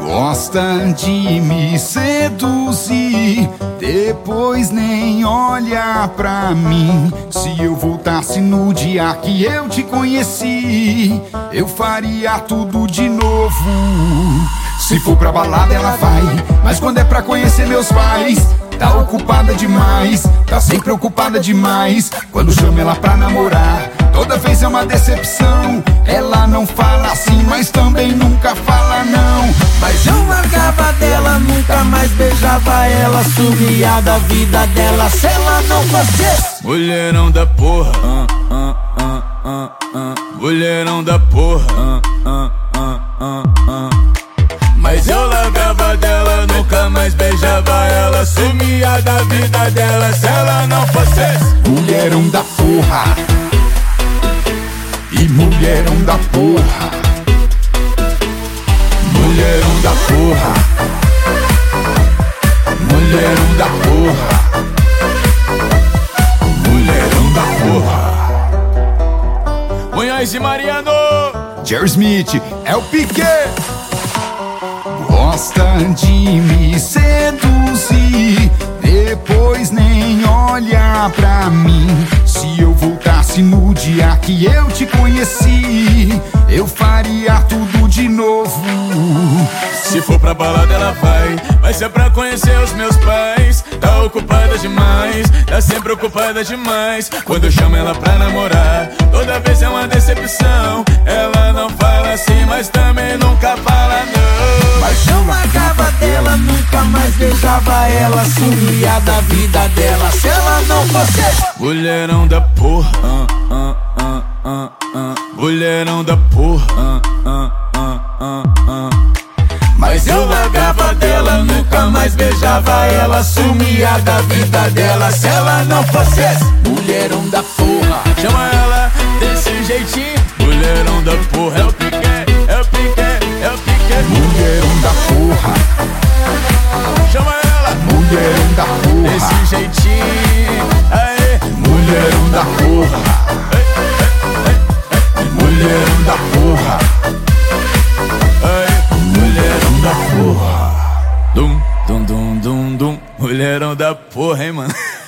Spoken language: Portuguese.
Gosta de me seduzir, depois nem olha pra mim. Se eu voltasse no dia que eu te conheci, eu faria tudo de novo. Se for pra balada, ela vai, mas quando é pra conhecer meus pais. Tá ocupada demais, tá sempre ocupada demais. Quando chamo ela pra namorar, toda vez é uma decepção. Ela não fala assim, mas também nunca fala não. Mas eu largava dela, nunca mais beijava ela. Sumia da vida dela se ela não fosse. Mulherão da porra, uh, uh, uh, uh, mulherão da porra. Mas Da vida dela se ela não fosse. Mulherão da porra. E mulherão da porra. Mulherão da porra. Mulherão da porra. Mulherão da porra. Munhoz e Mariano. Jerry Smith é o Piquet. Gosta de me seduzir, olha pra mim. Se eu voltasse no dia que eu te conheci, eu faria tudo de novo. Se for pra balada, ela vai. Vai ser pra conhecer os meus pais. Tá ocupada demais, tá sempre ocupada demais. Quando eu chamo ela pra namorar, toda vez é uma decepção. Beijava ela. Sumia da vida dela se ela não fosse. Mulherão da porra, uh, uh, uh. mulherão da porra. Mas eu largava dela, nunca mais beijava ela. Sumia da vida dela se ela não fosse. Mulherão da porra. Chama ela desse jeitinho. Mulherão da porra, é o piqué, jeitinho. Aê, Mulherão da porra. Mulherão da porra. Mulherão da porra. Dum, dum, dum, dum, dum. Mulherão da porra, hein, mano.